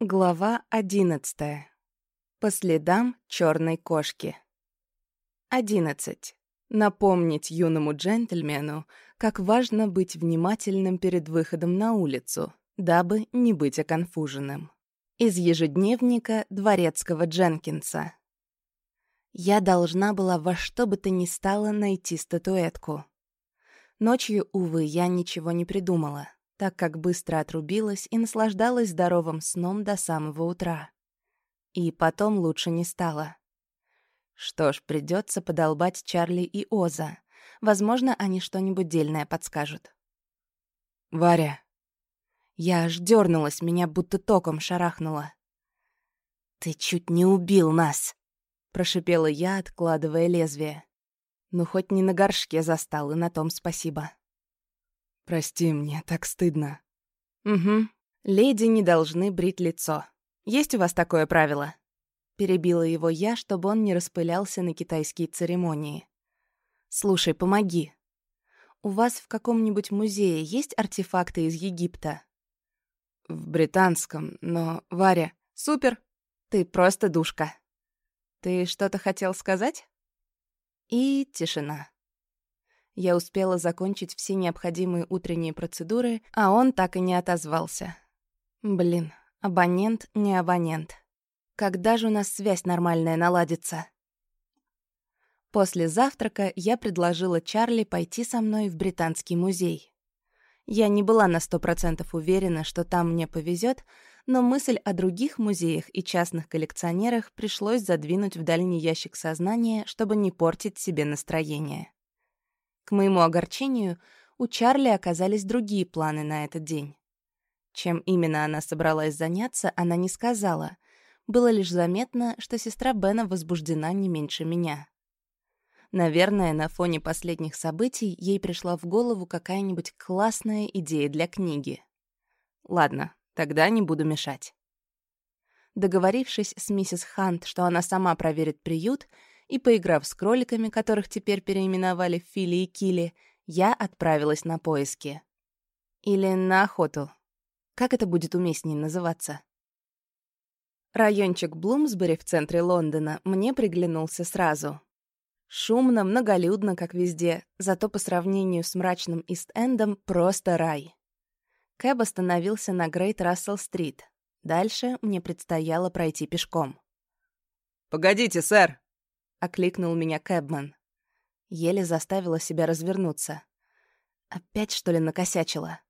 Глава одиннадцатая. По следам черной кошки. Одиннадцать. Напомнить юному джентльмену, как важно быть внимательным перед выходом на улицу, дабы не быть оконфуженным. Из ежедневника дворецкого Дженкинса. Я должна была во что бы то ни стало найти статуэтку. Ночью, увы, я ничего не придумала так как быстро отрубилась и наслаждалась здоровым сном до самого утра. И потом лучше не стало. Что ж, придется подолбать Чарли и Оза. Возможно, они что-нибудь дельное подскажут. «Варя». Я аж дернулась, меня будто током шарахнуло. «Ты чуть не убил нас!» — прошипела я, откладывая лезвие. Ну, хоть не на горшке застал, и на том спасибо. «Прости, мне так стыдно». «Угу. Леди не должны брить лицо. Есть у вас такое правило?» Перебила его я, чтобы он не распылялся на китайские церемонии. «Слушай, помоги. У вас в каком-нибудь музее есть артефакты из Египта?» «В британском, но... Варя...» «Супер! Ты просто душка. Ты что-то хотел сказать?» И тишина. Я успела закончить все необходимые утренние процедуры, а он так и не отозвался. Блин, абонент не абонент. Когда же у нас связь нормальная наладится? После завтрака я предложила Чарли пойти со мной в Британский музей. Я не была на сто процентов уверена, что там мне повезет, но мысль о других музеях и частных коллекционерах пришлось задвинуть в дальний ящик сознания, чтобы не портить себе настроение. К моему огорчению, у Чарли оказались другие планы на этот день. Чем именно она собралась заняться, она не сказала. Было лишь заметно, что сестра Бена возбуждена не меньше меня. Наверное, на фоне последних событий ей пришла в голову какая-нибудь классная идея для книги. Ладно, тогда не буду мешать. Договорившись с миссис Хант, что она сама проверит приют, и, поиграв с кроликами, которых теперь переименовали Фили и Кили, я отправилась на поиски. Или на охоту. Как это будет уместнее называться? Райончик Блумсбери в центре Лондона мне приглянулся сразу. Шумно, многолюдно, как везде, зато по сравнению с мрачным Ист-Эндом просто рай. Кэб остановился на Грейт Рассел-стрит. Дальше мне предстояло пройти пешком. «Погодите, сэр!» — окликнул меня Кэбман. Еле заставила себя развернуться. Опять, что ли, накосячила?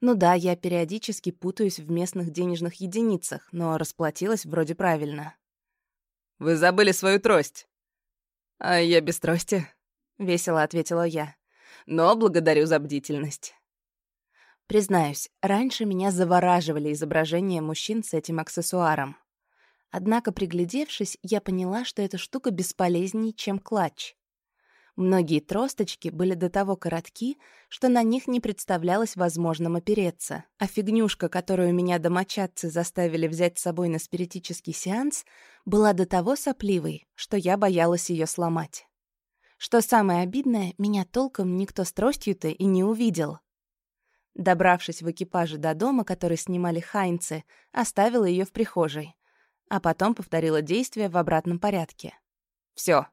Ну да, я периодически путаюсь в местных денежных единицах, но расплатилась вроде правильно. «Вы забыли свою трость». «А я без трости», — весело ответила я. «Но благодарю за бдительность». Признаюсь, раньше меня завораживали изображения мужчин с этим аксессуаром. Однако, приглядевшись, я поняла, что эта штука бесполезнее, чем клатч. Многие тросточки были до того коротки, что на них не представлялось возможным опереться, а фигнюшка, которую меня домочадцы заставили взять с собой на спиритический сеанс, была до того сопливой, что я боялась ее сломать. Что самое обидное, меня толком никто с тростью-то и не увидел. Добравшись в экипаже до дома, который снимали хайнцы, оставила ее в прихожей а потом повторила действие в обратном порядке. Все.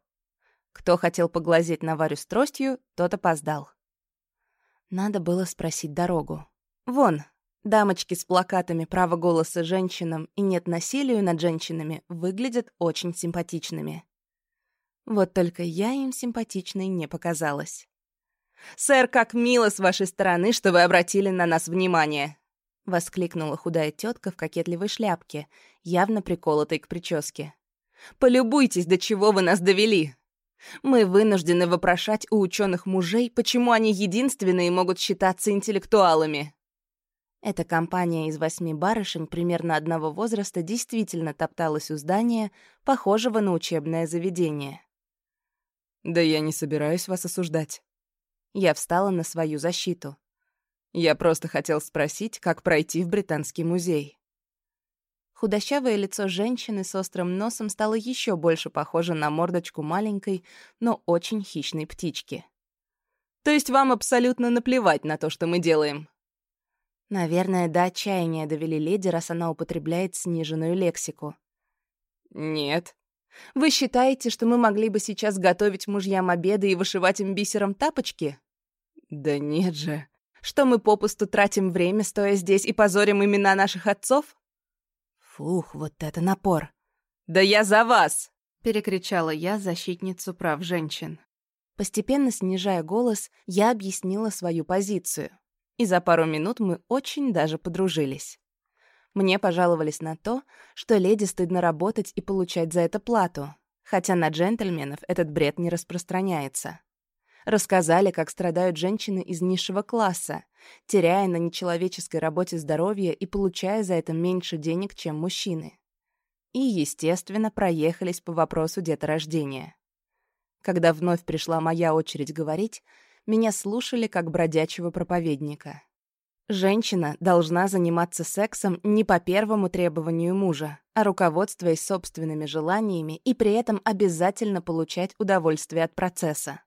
Кто хотел поглазеть на Варю с тростью, тот опоздал. Надо было спросить дорогу. Вон, дамочки с плакатами «Право голоса женщинам» и «Нет насилию над женщинами» выглядят очень симпатичными. Вот только я им симпатичной не показалась. «Сэр, как мило с вашей стороны, что вы обратили на нас внимание!» — воскликнула худая тетка в кокетливой шляпке, явно приколотой к прическе. «Полюбуйтесь, до чего вы нас довели! Мы вынуждены вопрошать у ученых мужей, почему они единственные могут считаться интеллектуалами». Эта компания из восьми барышень примерно одного возраста действительно топталась у здания, похожего на учебное заведение. «Да я не собираюсь вас осуждать». Я встала на свою защиту. Я просто хотел спросить, как пройти в Британский музей. Худощавое лицо женщины с острым носом стало еще больше похоже на мордочку маленькой, но очень хищной птички. «То есть вам абсолютно наплевать на то, что мы делаем?» Наверное, до отчаяния довели леди, раз она употребляет сниженную лексику. «Нет. Вы считаете, что мы могли бы сейчас готовить мужьям обеды и вышивать им бисером тапочки?» «Да нет же. Что мы попусту тратим время, стоя здесь, и позорим имена наших отцов?» «Фух, вот это напор!» «Да я за вас!» — перекричала я защитницу прав женщин. Постепенно снижая голос, я объяснила свою позицию. И за пару минут мы очень даже подружились. Мне пожаловались на то, что леди стыдно работать и получать за это плату, хотя на джентльменов этот бред не распространяется. Рассказали, как страдают женщины из низшего класса, теряя на нечеловеческой работе здоровье и получая за это меньше денег, чем мужчины. И, естественно, проехались по вопросу деторождения. Когда вновь пришла моя очередь говорить, меня слушали как бродячего проповедника. Женщина должна заниматься сексом не по первому требованию мужа, а руководствуясь собственными желаниями и при этом обязательно получать удовольствие от процесса.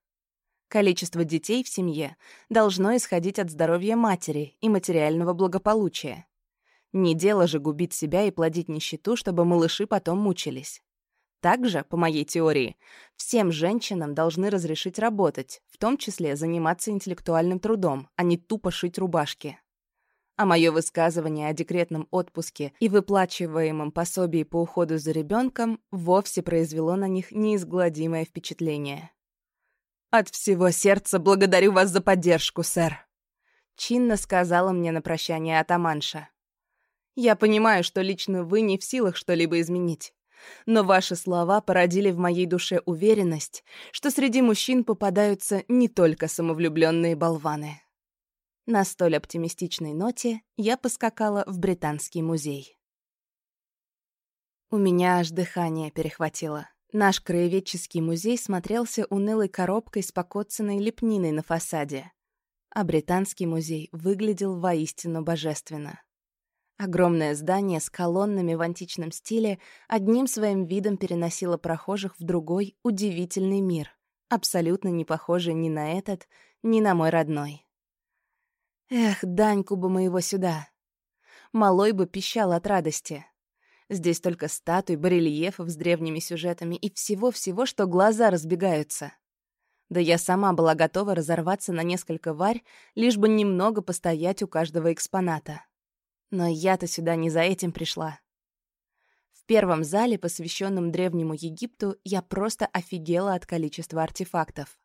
Количество детей в семье должно исходить от здоровья матери и материального благополучия. Не дело же губить себя и плодить нищету, чтобы малыши потом мучились. Также, по моей теории, всем женщинам должны разрешить работать, в том числе заниматься интеллектуальным трудом, а не тупо шить рубашки. А мое высказывание о декретном отпуске и выплачиваемом пособии по уходу за ребенком вовсе произвело на них неизгладимое впечатление. «От всего сердца благодарю вас за поддержку, сэр», — чинно сказала мне на прощание атаманша. «Я понимаю, что лично вы не в силах что-либо изменить. Но ваши слова породили в моей душе уверенность, что среди мужчин попадаются не только самовлюбленные болваны. На столь оптимистичной ноте я поскакала в Британский музей. У меня аж дыхание перехватило. Наш краеведческий музей смотрелся унылой коробкой с покоцанной лепниной на фасаде. А Британский музей выглядел воистину божественно. Огромное здание с колоннами в античном стиле одним своим видом переносило прохожих в другой удивительный мир, абсолютно не похожий ни на этот, ни на мой родной. Эх, Даньку бы моего сюда. Малой бы пищал от радости. Здесь только статуй, барельефов с древними сюжетами и всего-всего, что глаза разбегаются. Да я сама была готова разорваться на несколько варь, лишь бы немного постоять у каждого экспоната. Но я-то сюда не за этим пришла. В первом зале, посвященном Древнему Египту, я просто офигела от количества артефактов.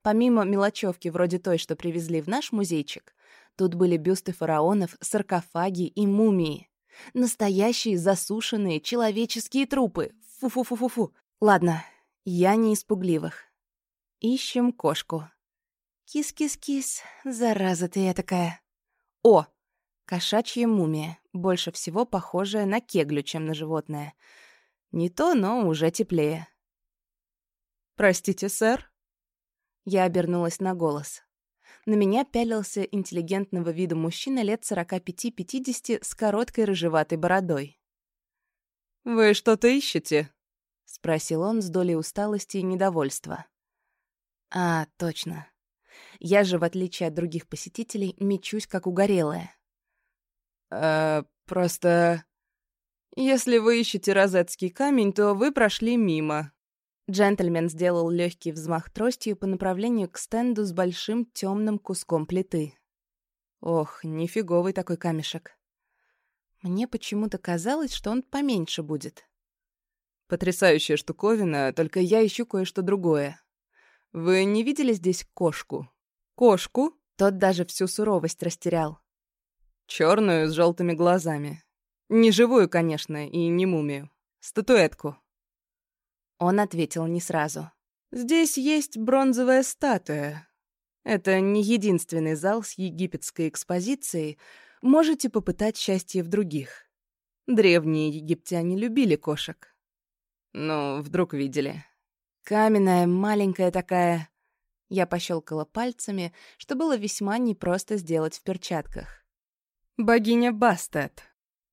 Помимо мелочевки вроде той, что привезли в наш музейчик, тут были бюсты фараонов, саркофаги и мумии. Настоящие засушенные человеческие трупы. Фу-фу-фу-фу-фу. Ладно, я не испугливых. Ищем кошку. Кис-кис-кис, зараза ты такая. О, Кошачья мумия, больше всего похожая на кеглю, чем на животное. Не то, но уже теплее. «Простите, сэр?» Я обернулась на голос. На меня пялился интеллигентного вида мужчина лет 45-50 с короткой рыжеватой бородой. «Вы что-то ищете?» — спросил он с долей усталости и недовольства. «А, точно. Я же, в отличие от других посетителей, мечусь, как угорелая. «Э, просто... Если вы ищете розетский камень, то вы прошли мимо». Джентльмен сделал легкий взмах тростью по направлению к стенду с большим темным куском плиты. Ох, нифиговый такой камешек. Мне почему-то казалось, что он поменьше будет. Потрясающая штуковина, только я ищу кое-что другое. Вы не видели здесь кошку? Кошку? Тот даже всю суровость растерял. Черную с желтыми глазами. Не живую, конечно, и не мумию. Статуэтку. Он ответил не сразу. Здесь есть бронзовая статуя. Это не единственный зал с египетской экспозицией. Можете попытать счастье в других. Древние египтяне любили кошек. Ну, вдруг видели. Каменная, маленькая такая. Я пощелкала пальцами, что было весьма непросто сделать в перчатках. Богиня Бастет.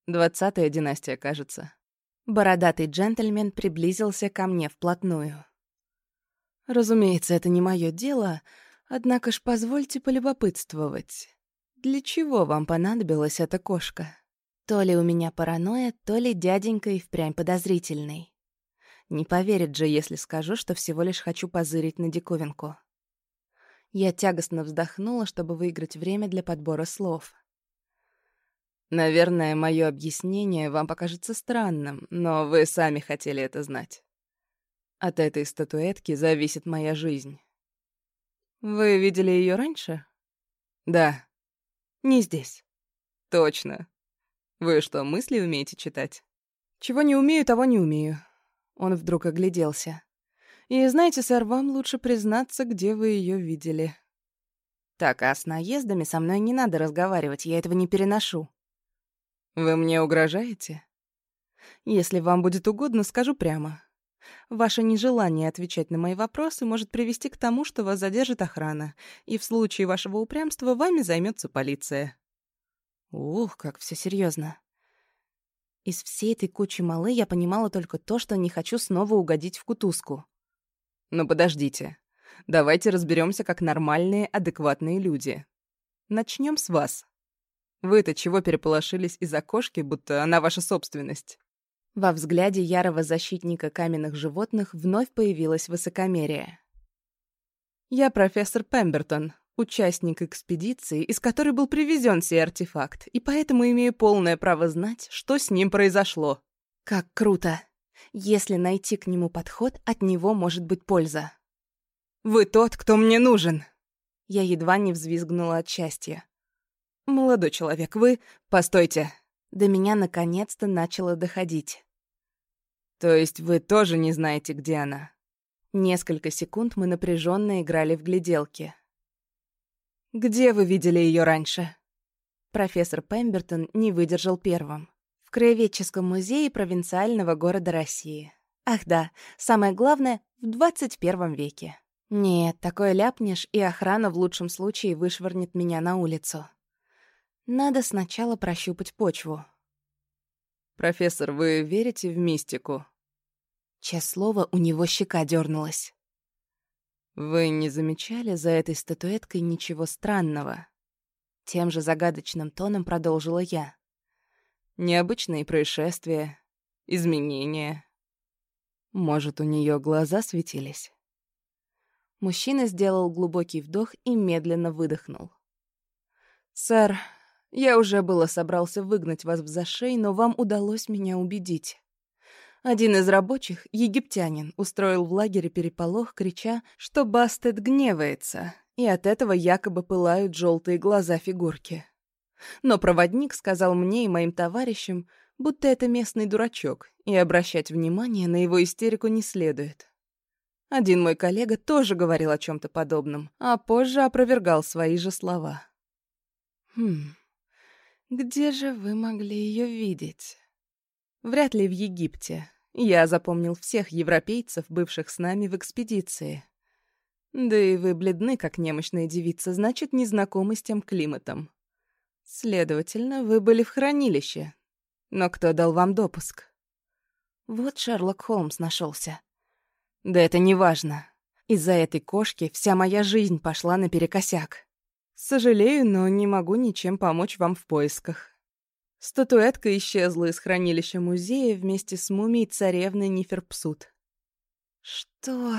Двадцатая династия, кажется. Бородатый джентльмен приблизился ко мне вплотную. Разумеется, это не мое дело, однако ж позвольте полюбопытствовать. Для чего вам понадобилась эта кошка? То ли у меня паранойя, то ли дяденька и впрямь подозрительный. Не поверит же, если скажу, что всего лишь хочу позырить на диковинку. Я тягостно вздохнула, чтобы выиграть время для подбора слов. Наверное, мое объяснение вам покажется странным, но вы сами хотели это знать. От этой статуэтки зависит моя жизнь. Вы видели ее раньше? Да. Не здесь. Точно. Вы что, мысли умеете читать? Чего не умею, того не умею. Он вдруг огляделся. И знаете, сэр, вам лучше признаться, где вы ее видели. Так, а с наездами со мной не надо разговаривать, я этого не переношу. Вы мне угрожаете? Если вам будет угодно, скажу прямо. Ваше нежелание отвечать на мои вопросы может привести к тому, что вас задержит охрана, и в случае вашего упрямства вами займется полиция. Ух, как все серьезно. Из всей этой кучи малы я понимала только то, что не хочу снова угодить в кутузку. Но подождите. Давайте разберемся как нормальные, адекватные люди. Начнем с вас. Вы-то чего переполошились из-за кошки, будто она ваша собственность? Во взгляде ярого защитника каменных животных вновь появилось высокомерие. «Я профессор Пембертон, участник экспедиции, из которой был привезен сей артефакт, и поэтому имею полное право знать, что с ним произошло». «Как круто! Если найти к нему подход, от него может быть польза». «Вы тот, кто мне нужен!» Я едва не взвизгнула от счастья. «Молодой человек, вы... Постойте!» До меня наконец-то начало доходить. «То есть вы тоже не знаете, где она?» Несколько секунд мы напряженно играли в гляделки. «Где вы видели ее раньше?» Профессор Пембертон не выдержал первым. «В Краеведческом музее провинциального города России. Ах да, самое главное — в 21 веке. Нет, такое ляпнешь, и охрана в лучшем случае вышвырнет меня на улицу. Надо сначала прощупать почву. «Профессор, вы верите в мистику?» Честное слово, у него щека дернулась. «Вы не замечали за этой статуэткой ничего странного?» Тем же загадочным тоном продолжила я. «Необычные происшествия, изменения. Может, у нее глаза светились?» Мужчина сделал глубокий вдох и медленно выдохнул. «Сэр, я уже было собрался выгнать вас в зашей, но вам удалось меня убедить. Один из рабочих, египтянин, устроил в лагере переполох, крича, что Бастет гневается, и от этого якобы пылают желтые глаза фигурки. Но проводник сказал мне и моим товарищам, будто это местный дурачок, и обращать внимание на его истерику не следует. Один мой коллега тоже говорил о чем то подобном, а позже опровергал свои же слова. Хм... Где же вы могли ее видеть? Вряд ли в Египте. Я запомнил всех европейцев, бывших с нами в экспедиции. Да и вы бледны, как немощная девица, значит, не знакомы с тем климатом. Следовательно, вы были в хранилище. Но кто дал вам допуск? Вот Шерлок Холмс нашелся. Да это не важно. Из-за этой кошки вся моя жизнь пошла наперекосяк. Сожалею, но не могу ничем помочь вам в поисках. Статуэтка исчезла из хранилища музея вместе с мумией царевны Ниферпсут. Что?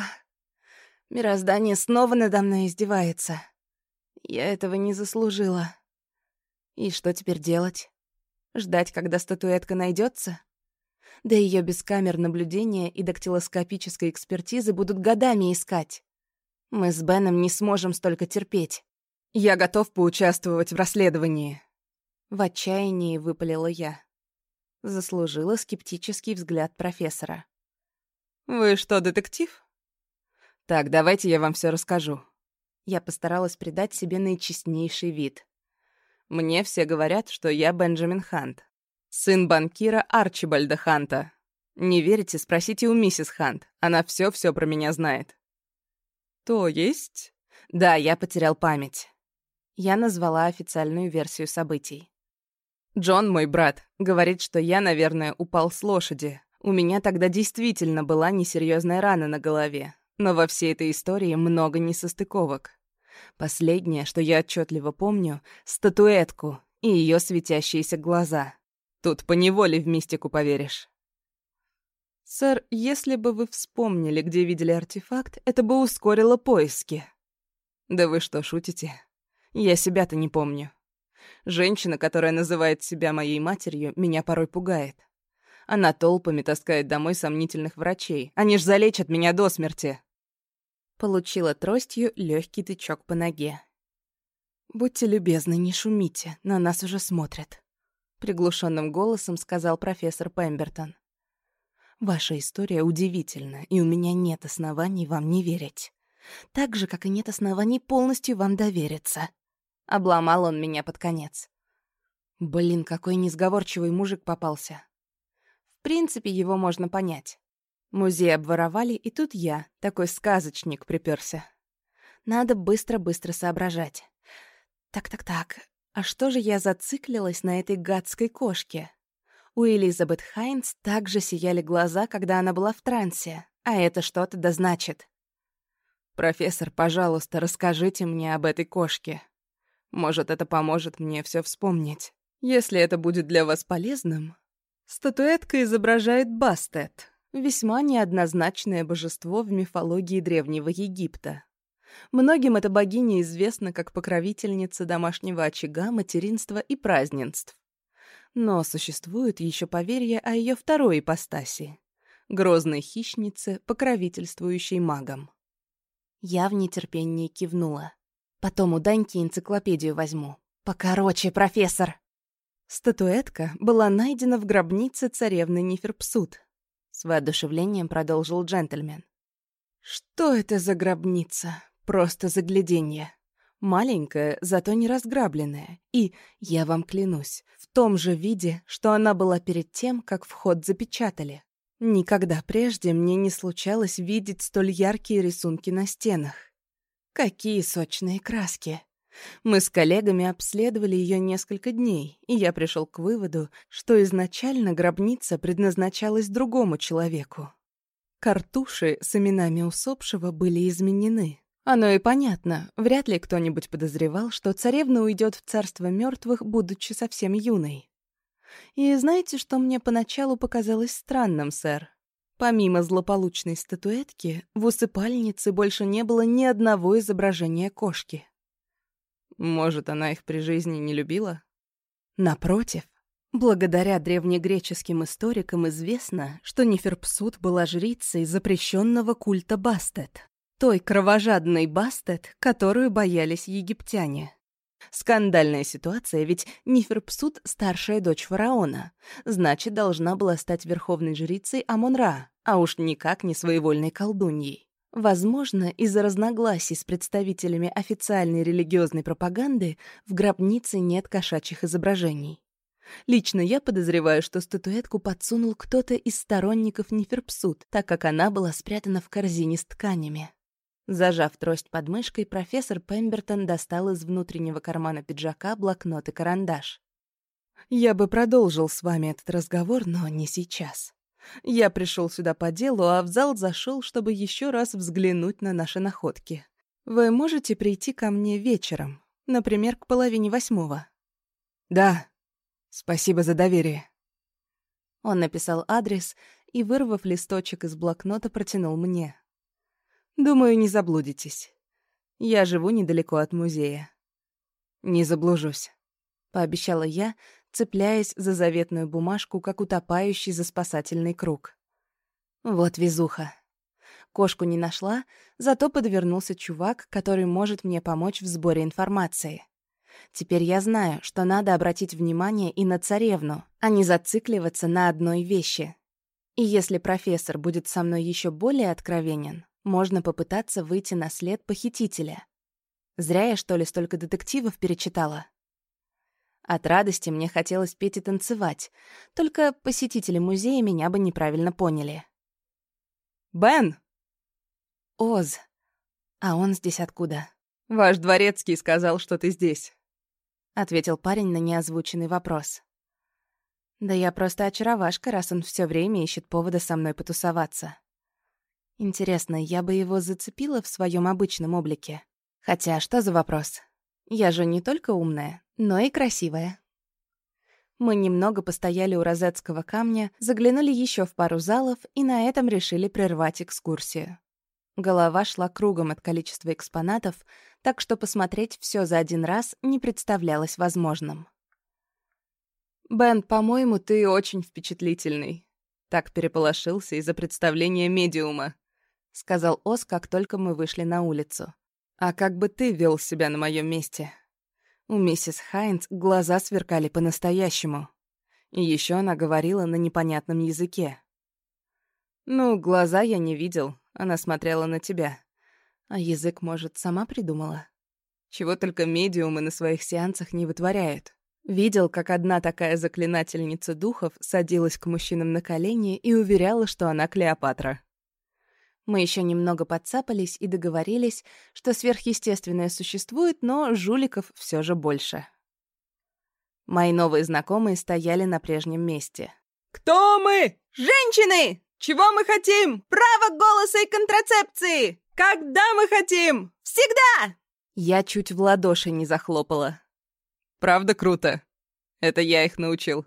Мироздание снова надо мной издевается. Я этого не заслужила. И что теперь делать? Ждать, когда статуэтка найдется? Да ее без камер наблюдения и дактилоскопической экспертизы будут годами искать. Мы с Беном не сможем столько терпеть. «Я готов поучаствовать в расследовании», — в отчаянии выпалила я. Заслужила скептический взгляд профессора. «Вы что, детектив?» «Так, давайте я вам все расскажу». Я постаралась придать себе наичестнейший вид. Мне все говорят, что я Бенджамин Хант, сын банкира Арчибальда Ханта. Не верите, спросите у миссис Хант, она все-все про меня знает. «То есть?» «Да, я потерял память. Я назвала официальную версию событий. Джон, мой брат, говорит, что я, наверное, упал с лошади. У меня тогда действительно была несерьезная рана на голове, но во всей этой истории много несостыковок. Последнее, что я отчетливо помню — статуэтку и ее светящиеся глаза. Тут поневоле в мистику поверишь. Сэр, если бы вы вспомнили, где видели артефакт, это бы ускорило поиски. Да вы что, шутите? Я себя-то не помню. Женщина, которая называет себя моей матерью, меня порой пугает. Она толпами таскает домой сомнительных врачей. Они ж залечат меня до смерти. Получила тростью легкий тычок по ноге. «Будьте любезны, не шумите, на нас уже смотрят», — приглушенным голосом сказал профессор Пембертон. «Ваша история удивительна, и у меня нет оснований вам не верить. Так же, как и нет оснований полностью вам довериться». Обломал он меня под конец. Блин, какой несговорчивый мужик попался. В принципе, его можно понять. Музей обворовали, и тут я, такой сказочник, приперся. Надо быстро-быстро соображать. Так-так-так, а что же я зациклилась на этой гадской кошке? У Элизабет Хайнс также сияли глаза, когда она была в трансе, а это что-то да значит. «Профессор, пожалуйста, расскажите мне об этой кошке. Может, это поможет мне все вспомнить. Если это будет для вас полезным, Статуэтка изображает Бастет, весьма неоднозначное божество в мифологии Древнего Египта. Многим эта богиня известна как покровительница домашнего очага, материнства и празднеств. Но существует еще поверье о ее второй ипостаси — грозной хищнице, покровительствующей магам. Я в нетерпении кивнула. Потом у Даньки энциклопедию возьму. Покороче, профессор. Статуэтка была найдена в гробнице царевны Неферпсут. С воодушевлением продолжил джентльмен. Что это за гробница? Просто загляденье. Маленькая, зато не разграбленная. И, я вам клянусь, в том же виде, что она была перед тем, как вход запечатали. Никогда прежде мне не случалось видеть столь яркие рисунки на стенах. Какие сочные краски! Мы с коллегами обследовали ее несколько дней, и я пришел к выводу, что изначально гробница предназначалась другому человеку. Картуши с именами усопшего были изменены. Оно и понятно, вряд ли кто-нибудь подозревал, что царевна уйдет в царство мертвых, будучи совсем юной. И знаете, что мне поначалу показалось странным, сэр? Помимо злополучной статуэтки, в усыпальнице больше не было ни одного изображения кошки. Может, она их при жизни не любила? Напротив, благодаря древнегреческим историкам известно, что Неферпсут была жрицей запрещенного культа Бастет, той кровожадной Бастет, которую боялись египтяне. Скандальная ситуация, ведь Неферпсут — старшая дочь фараона, значит, должна была стать верховной жрицей Амон-Ра, а уж никак не своевольной колдуньей. Возможно, из-за разногласий с представителями официальной религиозной пропаганды в гробнице нет кошачьих изображений. Лично я подозреваю, что статуэтку подсунул кто-то из сторонников Неферпсут, так как она была спрятана в корзине с тканями. Зажав трость под мышкой, профессор Пембертон достал из внутреннего кармана пиджака блокнот и карандаш. «Я бы продолжил с вами этот разговор, но не сейчас. Я пришел сюда по делу, а в зал зашел, чтобы еще раз взглянуть на наши находки. Вы можете прийти ко мне вечером, например, к половине восьмого? Да. Спасибо за доверие. Он написал адрес и, вырвав листочек из блокнота, протянул мне. Думаю, не заблудитесь. Я живу недалеко от музея. Не заблужусь, пообещала я, цепляясь за заветную бумажку, как утопающий за спасательный круг. Вот везуха. Кошку не нашла, зато подвернулся чувак, который может мне помочь в сборе информации. Теперь я знаю, что надо обратить внимание и на царевну, а не зацикливаться на одной вещи. И если профессор будет со мной еще более откровенен, можно попытаться выйти на след похитителя. Зря я, что ли, столько детективов перечитала. От радости мне хотелось петь и танцевать, только посетители музея меня бы неправильно поняли. «Бен!» «Оз. А он здесь откуда?» «Ваш дворецкий сказал, что ты здесь», — ответил парень на неозвученный вопрос. «Да я просто очаровашка, раз он все время ищет повода со мной потусоваться. Интересно, я бы его зацепила в своем обычном облике? Хотя что за вопрос? Я же не только умная, но и красивая. Мы немного постояли у розетского камня, заглянули еще в пару залов и на этом решили прервать экскурсию. Голова шла кругом от количества экспонатов, так что посмотреть все за один раз не представлялось возможным. «Бен, по-моему, ты очень впечатлительный», так переполошился из-за представления медиума», — сказал Ос, как только мы вышли на улицу. «А как бы ты вел себя на моем месте?» У миссис Хайнц глаза сверкали по-настоящему. И еще она говорила на непонятном языке. «Ну, глаза я не видел, она смотрела на тебя. А язык, может, сама придумала? Чего только медиумы на своих сеансах не вытворяют. Видел, как одна такая заклинательница духов садилась к мужчинам на колени и уверяла, что она Клеопатра. Мы еще немного подцапались и договорились, что сверхъестественное существует, но жуликов все же больше. Мои новые знакомые стояли на прежнем месте. «Кто мы? Женщины! Чего мы хотим? Право голоса и контрацепции! Когда мы хотим? Всегда!» Я чуть в ладоши не захлопала. Правда круто? Это я их научил.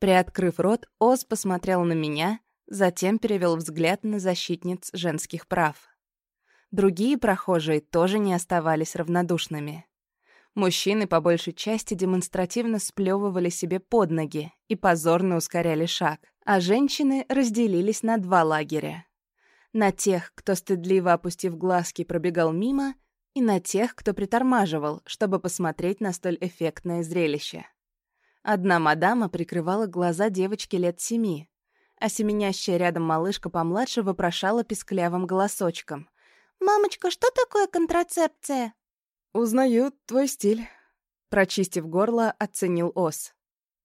Приоткрыв рот, Оз посмотрел на меня, затем перевел взгляд на защитниц женских прав. Другие прохожие тоже не оставались равнодушными. Мужчины по большей части демонстративно сплевывали себе под ноги и позорно ускоряли шаг, а женщины разделились на два лагеря. На тех, кто стыдливо опустив глазки пробегал мимо, и на тех, кто притормаживал, чтобы посмотреть на столь эффектное зрелище. Одна мадама прикрывала глаза девочки лет семи, а семенящая рядом малышка помладше вопрошала писклявым голосочком. «Мамочка, что такое контрацепция?» «Узнаю твой стиль», — прочистив горло, оценил Оз.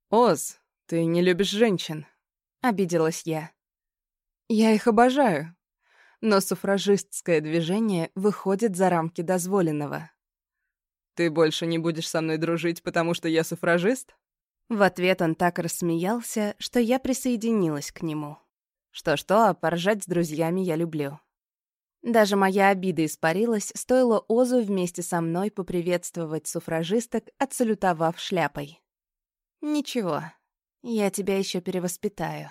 «Оз, ты не любишь женщин», — обиделась я. «Я их обожаю но суфражистское движение выходит за рамки дозволенного. «Ты больше не будешь со мной дружить, потому что я суфражист?» В ответ он так рассмеялся, что я присоединилась к нему. Что-что, а поржать с друзьями я люблю. Даже моя обида испарилась, стоило Озу вместе со мной поприветствовать суфражисток, отсалютовав шляпой. «Ничего, я тебя еще перевоспитаю».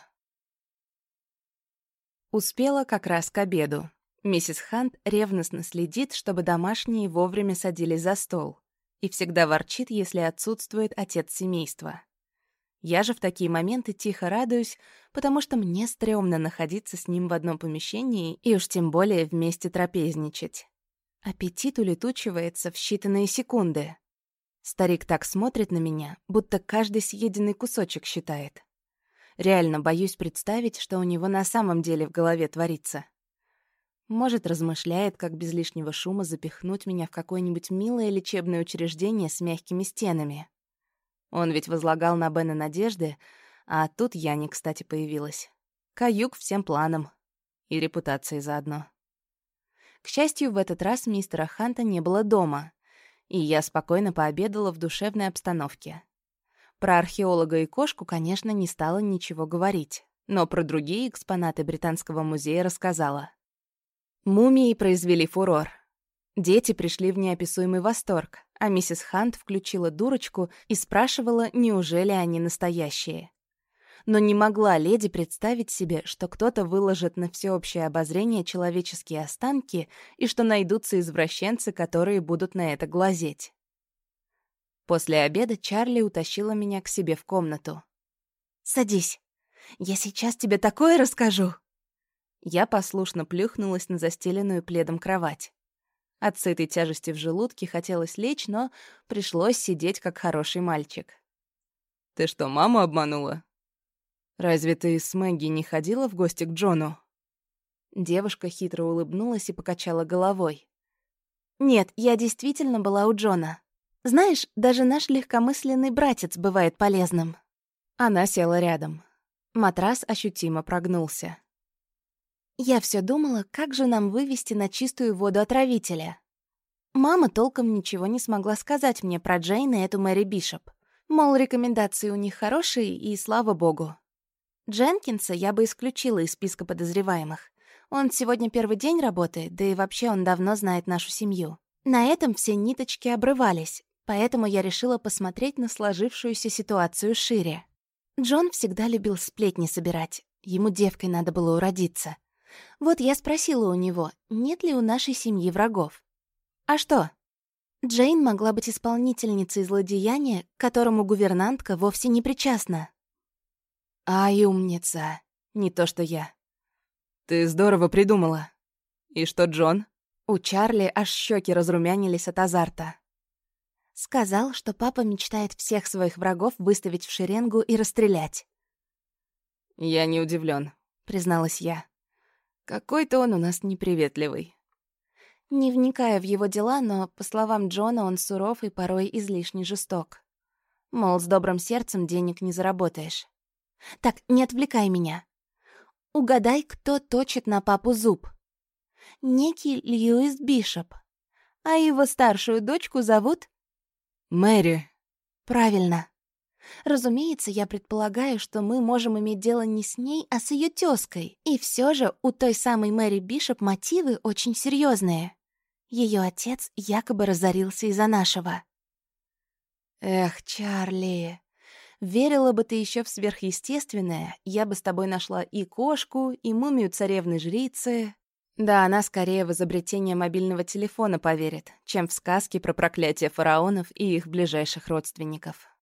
Успела как раз к обеду. Миссис Хант ревностно следит, чтобы домашние вовремя садились за стол. И всегда ворчит, если отсутствует отец семейства. Я же в такие моменты тихо радуюсь, потому что мне стрёмно находиться с ним в одном помещении и уж тем более вместе трапезничать. Аппетит улетучивается в считанные секунды. Старик так смотрит на меня, будто каждый съеденный кусочек считает. Реально боюсь представить, что у него на самом деле в голове творится. Может, размышляет, как без лишнего шума запихнуть меня в какое-нибудь милое лечебное учреждение с мягкими стенами. Он ведь возлагал на Бена надежды, а тут я не кстати появилась. Каюк всем планам. И репутацией заодно. К счастью, в этот раз мистера Ханта не было дома, и я спокойно пообедала в душевной обстановке. Про археолога и кошку, конечно, не стала ничего говорить, но про другие экспонаты Британского музея рассказала. Мумии произвели фурор. Дети пришли в неописуемый восторг, а миссис Хант включила дурочку и спрашивала, неужели они настоящие. Но не могла леди представить себе, что кто-то выложит на всеобщее обозрение человеческие останки и что найдутся извращенцы, которые будут на это глазеть. После обеда Чарли утащила меня к себе в комнату. «Садись. Я сейчас тебе такое расскажу!» Я послушно плюхнулась на застеленную пледом кровать. От сытой тяжести в желудке хотелось лечь, но пришлось сидеть как хороший мальчик. «Ты что, маму обманула? Разве ты с Мэгги не ходила в гости к Джону?» Девушка хитро улыбнулась и покачала головой. «Нет, я действительно была у Джона. Знаешь, даже наш легкомысленный братец бывает полезным». Она села рядом. Матрас ощутимо прогнулся. Я все думала, как же нам вывести на чистую воду отравителя. Мама толком ничего не смогла сказать мне про Джейн и эту Мэри Бишоп. Мол, рекомендации у них хорошие, и слава богу. Дженкинса я бы исключила из списка подозреваемых. Он сегодня первый день работает, да и вообще он давно знает нашу семью. На этом все ниточки обрывались, поэтому я решила посмотреть на сложившуюся ситуацию шире. Джон всегда любил сплетни собирать. Ему девкой надо было уродиться. Вот я спросила у него, нет ли у нашей семьи врагов. А что? Джейн могла быть исполнительницей злодеяния, к которому гувернантка вовсе не причастна. Ай, умница. Не то что я. Ты здорово придумала. И что, Джон? У Чарли аж щеки разрумянились от азарта. Сказал, что папа мечтает всех своих врагов выставить в шеренгу и расстрелять. «Я не удивлен, призналась я. «Какой-то он у нас неприветливый». Не вникая в его дела, но, по словам Джона, он суров и порой излишне жесток. Мол, с добрым сердцем денег не заработаешь. Так, не отвлекай меня. Угадай, кто точит на папу зуб. Некий Льюис Бишоп. А его старшую дочку зовут... Мэри. Правильно. Разумеется, я предполагаю, что мы можем иметь дело не с ней, а с ее тёзкой. И все же у той самой Мэри Бишоп мотивы очень серьезные. Ее отец якобы разорился из-за нашего. Эх, Чарли, верила бы ты еще в сверхъестественное, я бы с тобой нашла и кошку, и мумию царевны-жрицы. Да, она скорее в изобретение мобильного телефона поверит, чем в сказки про проклятие фараонов и их ближайших родственников.